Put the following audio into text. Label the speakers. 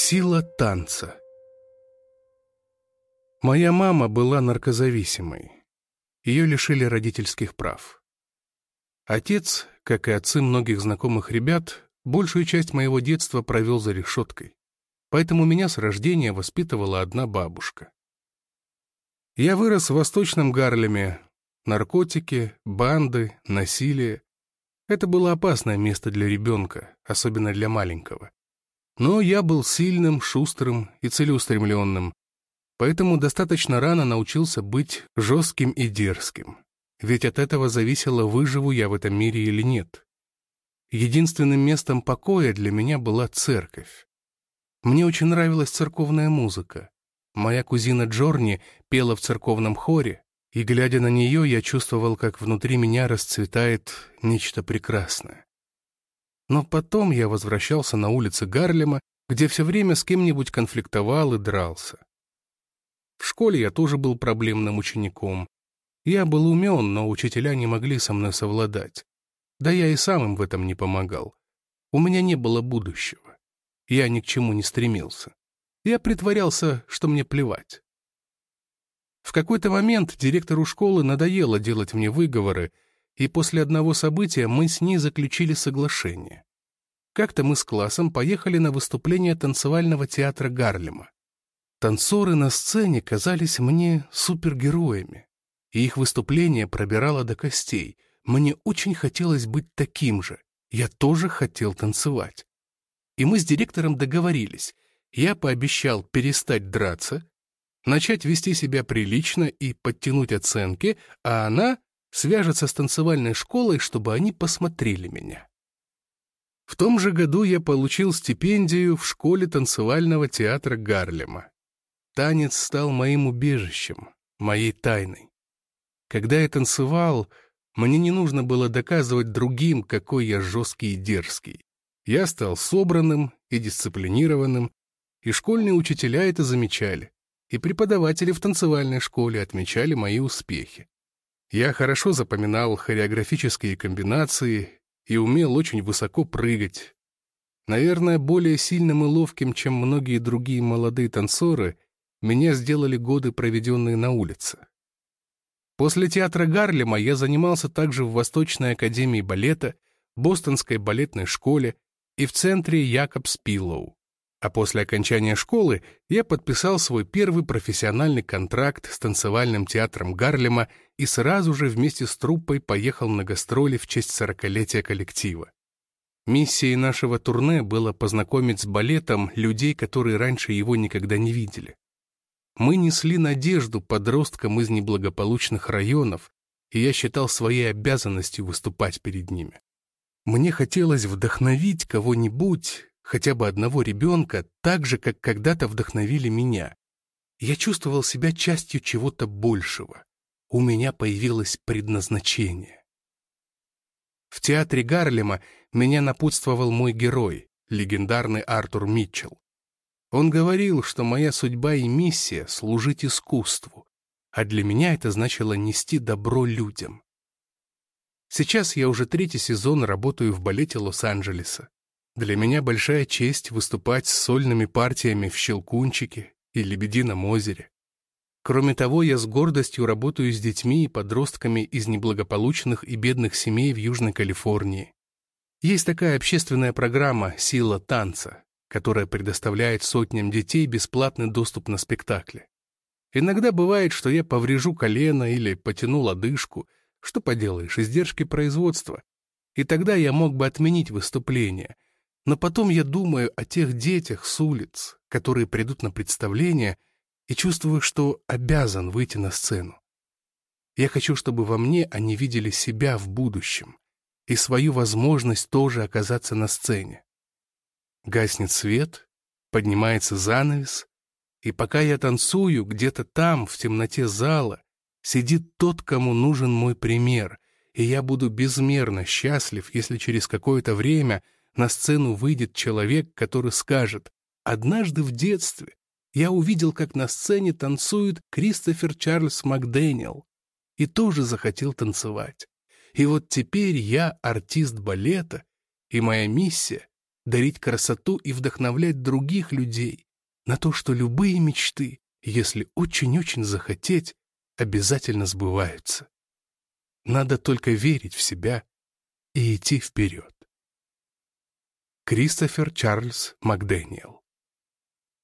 Speaker 1: Сила танца Моя мама была наркозависимой. Ее лишили родительских прав. Отец, как и отцы многих знакомых ребят, большую часть моего детства провел за решеткой. Поэтому меня с рождения воспитывала одна бабушка. Я вырос в восточном Гарлеме. Наркотики, банды, насилие. Это было опасное место для ребенка, особенно для маленького. Но я был сильным, шустрым и целеустремленным, поэтому достаточно рано научился быть жестким и дерзким. Ведь от этого зависело, выживу я в этом мире или нет. Единственным местом покоя для меня была церковь. Мне очень нравилась церковная музыка. Моя кузина Джорни пела в церковном хоре, и, глядя на нее, я чувствовал, как внутри меня расцветает нечто прекрасное. Но потом я возвращался на улицы Гарлема, где все время с кем-нибудь конфликтовал и дрался. В школе я тоже был проблемным учеником. Я был умен, но учителя не могли со мной совладать. Да я и сам им в этом не помогал. У меня не было будущего. Я ни к чему не стремился. Я притворялся, что мне плевать. В какой-то момент директору школы надоело делать мне выговоры, и после одного события мы с ней заключили соглашение. Как-то мы с классом поехали на выступление танцевального театра Гарлема. Танцоры на сцене казались мне супергероями, и их выступление пробирало до костей. Мне очень хотелось быть таким же. Я тоже хотел танцевать. И мы с директором договорились. Я пообещал перестать драться, начать вести себя прилично и подтянуть оценки, а она свяжется с танцевальной школой, чтобы они посмотрели меня. В том же году я получил стипендию в школе танцевального театра Гарлема. Танец стал моим убежищем, моей тайной. Когда я танцевал, мне не нужно было доказывать другим, какой я жесткий и дерзкий. Я стал собранным и дисциплинированным, и школьные учителя это замечали, и преподаватели в танцевальной школе отмечали мои успехи. Я хорошо запоминал хореографические комбинации и умел очень высоко прыгать. Наверное, более сильным и ловким, чем многие другие молодые танцоры, меня сделали годы, проведенные на улице. После театра Гарлема я занимался также в Восточной академии балета, Бостонской балетной школе и в центре Якобс Пиллоу. А после окончания школы я подписал свой первый профессиональный контракт с танцевальным театром Гарлема и сразу же вместе с труппой поехал на гастроли в честь сорокалетия коллектива. Миссией нашего турне было познакомить с балетом людей, которые раньше его никогда не видели. Мы несли надежду подросткам из неблагополучных районов, и я считал своей обязанностью выступать перед ними. Мне хотелось вдохновить кого-нибудь, хотя бы одного ребенка, так же, как когда-то вдохновили меня. Я чувствовал себя частью чего-то большего. У меня появилось предназначение. В театре Гарлема меня напутствовал мой герой, легендарный Артур Митчелл. Он говорил, что моя судьба и миссия — служить искусству, а для меня это значило нести добро людям. Сейчас я уже третий сезон работаю в балете Лос-Анджелеса. Для меня большая честь выступать с сольными партиями в «Щелкунчике» и «Лебедином озере». Кроме того, я с гордостью работаю с детьми и подростками из неблагополучных и бедных семей в Южной Калифорнии. Есть такая общественная программа «Сила танца», которая предоставляет сотням детей бесплатный доступ на спектакли. Иногда бывает, что я поврежу колено или потяну лодыжку. Что поделаешь, издержки производства. И тогда я мог бы отменить выступление — но потом я думаю о тех детях с улиц, которые придут на представление, и чувствую, что обязан выйти на сцену. Я хочу, чтобы во мне они видели себя в будущем и свою возможность тоже оказаться на сцене. Гаснет свет, поднимается занавес, и пока я танцую, где-то там, в темноте зала, сидит тот, кому нужен мой пример, и я буду безмерно счастлив, если через какое-то время — на сцену выйдет человек, который скажет «Однажды в детстве я увидел, как на сцене танцует Кристофер Чарльз Макдэниел и тоже захотел танцевать. И вот теперь я артист балета, и моя миссия — дарить красоту и вдохновлять других людей на то, что любые мечты, если очень-очень захотеть, обязательно сбываются. Надо только верить в себя и идти вперед. Кристофер Чарльз Макдэниел